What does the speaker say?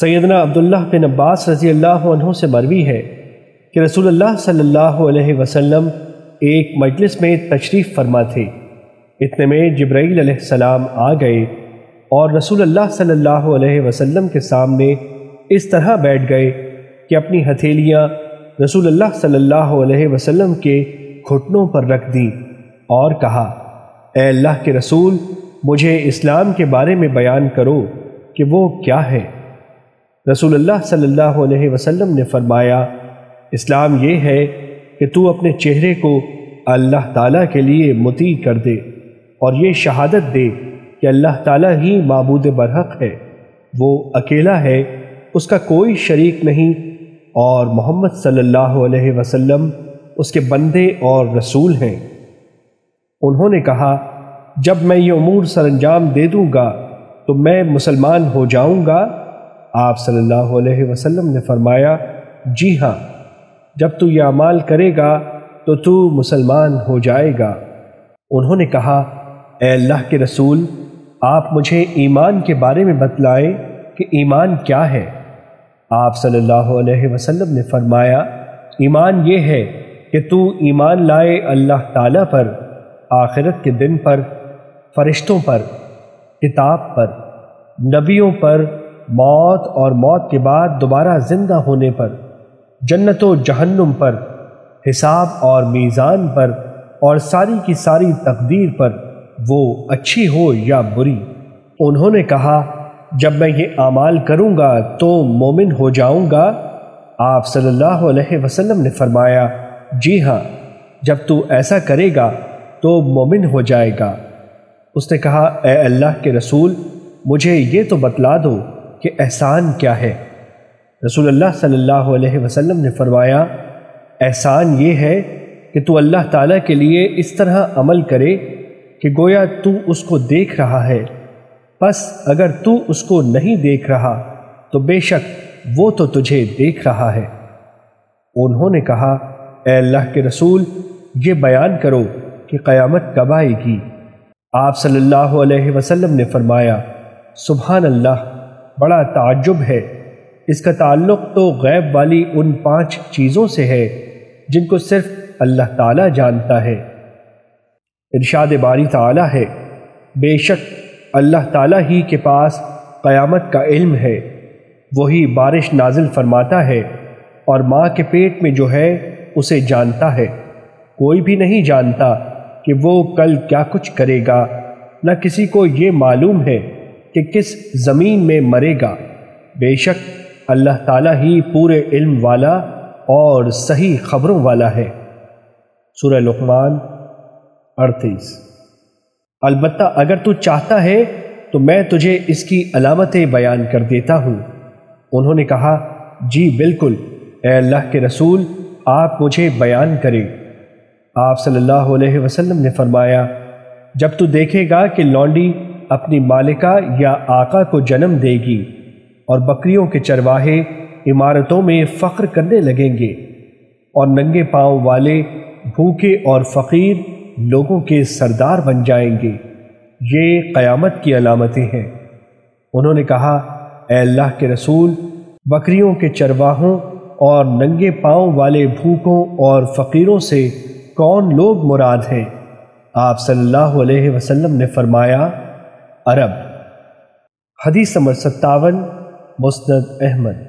سیدنا عبداللہ بن عباس رضی اللہ عنہ سے مروی ہے کہ رسول اللہ صلی اللہ علیہ وسلم ایک مجلس میں تشریف فرما تھے۔ اتنے میں جبرائیل علیہ السلام آ گئے اور رسول اللہ صلی اللہ علیہ وسلم کے سامنے اس طرح بیٹھ گئے کہ اپنی ہتھیلیاں رسول اللہ صلی اللہ علیہ وسلم کے گھٹنوں پر رکھ دیں اور کہا، اے اللہ کے رسول، مجھے اسلام کے بارے میں بیان کرو کہ وہ کیا ہے۔ رسول اللہ صلی اللہ علیہ وسلم نے فرمایا، اسلام یہ ہے کہ تو اپنے چہرے کو اللہ تعالیٰ کے لیے متی کر دے اور یہ شہادت دے کہ اللہ تعالیٰ ہی معبود برحق ہے۔ وہ اکیلا ہے، اس کا کوئی شریک نہیں اور محمد صلی اللہ علیہ وسلم اس کے بندے اور رسول ہیں۔ انہوں نے کہا، جب میں یہ امور سر انجام دے دوں گا تو میں مسلمان ہو جاؤں گا آپ صلی اللہ علیہ وسلم نے فرمایا جی ہاں جب تو یہ اعمال کرے گا تو تو مسلمان ہو جائے گا۔ انہوں نے کہا، اے اللہ کے رسول، آپ مجھے ایمان کے بارے میں بتلائیں کہ ایمان کیا ہے۔ آپ صلی اللہ علیہ وسلم نے فرمایا، ایمان یہ ہے کہ تو ایمان لائے اللہ تعالیٰ پر، آخرت کے دن پر، فرشتوں پر، کتاب پر، نبیوں پر موت اور موت کے بعد دوبارہ زندہ ہونے پر، جنت و جہنم پر، حساب اور میزان پر اور ساری کی ساری تقدیر پر وہ اچھی ہو یا بری؟ انہوں نے کہا، جب میں یہ اعمال کروں گا تو مومن ہو جاؤں گا۔ آپ صلی اللہ علیہ وسلم نے فرمایا جی ہاں جب تو ایسا کرے گا تو مومن ہو جائے گا۔ اس نے کہا، اے اللہ کے رسول، مجھے یہ تو بتلا دو کہ احسان کیا ہے۔ رسول اللہ صلی اللہ علیہ وسلم نے فرمایا، احسان یہ ہے کہ تو اللہ تعالیٰ کے لیے اس طرح عمل کرے کہ گویا تو اس کو دیکھ رہا ہے۔ بس اگر تو اس کو نہیں دیکھ رہا، تو بے شک وہ تو تجھے دیکھ رہا ہے۔ انہوں نے کہا، اے اللہ کے رسول، یہ بیان کرو کہ قیامت کب آئے گی۔ آپ صلی اللہ علیہ وسلم نے فرمایا، سبحان اللہ۔ بڑا تعجب ہے۔ اس کا تعلق تو غیب والی ان پانچ چیزوں سے ہے جن کو صرف اللہ تعالیٰ جانتا ہے۔ ارشاد باری تعالیٰ ہے۔ بے شک اللہ تعالیٰ ہی کے پاس قیامت کا علم ہے۔ وہی بارش نازل فرماتا ہے اور ماں کے پیٹ میں جو ہے اسے جانتا ہے۔ کوئی بھی نہیں جانتا کہ وہ کل کیا کچھ کرے گا۔ نہ کسی کو یہ معلوم ہے کہ کس زمین میں مرے گا۔ بے شک اللہ تعالیٰ ہی پورے علم والا اور صحیح خبروں والا ہے۔ سورہ لقمان، اڑتیس۔ البتہ اگر تو چاہتا ہے تو میں تجھے اس کی علامتیں بیان کر دیتا ہوں۔ انہوں نے کہا جی بالکل، اے اللہ کے رسول، آپ مجھے بیان کریں۔ آپ صلی اللہ علیہ وسلم نے فرمایا، جب تو دیکھے گا کہ لونڈی اپنی مالکہ یا آقا کو جنم دے گی اور بکریوں کے چرواہے عمارتوں میں فخر کرنے لگیں گے اور ننگے پاؤں والے، بھوکے اور فقیر لوگوں کے سردار بن جائیں گے۔ یہ قیامت کی علامتیں ہیں۔ انہوں نے کہا، اے اللہ کے رسول، بکریوں کے چرواہوں اور ننگے پاؤں والے بھوکوں اور فقیروں سے کون لوگ مراد ہیں؟ آپ صلی اللہ علیہ وسلم نے فرمایا عرب۔ حدیث نمبر ستاون مسند احمد۔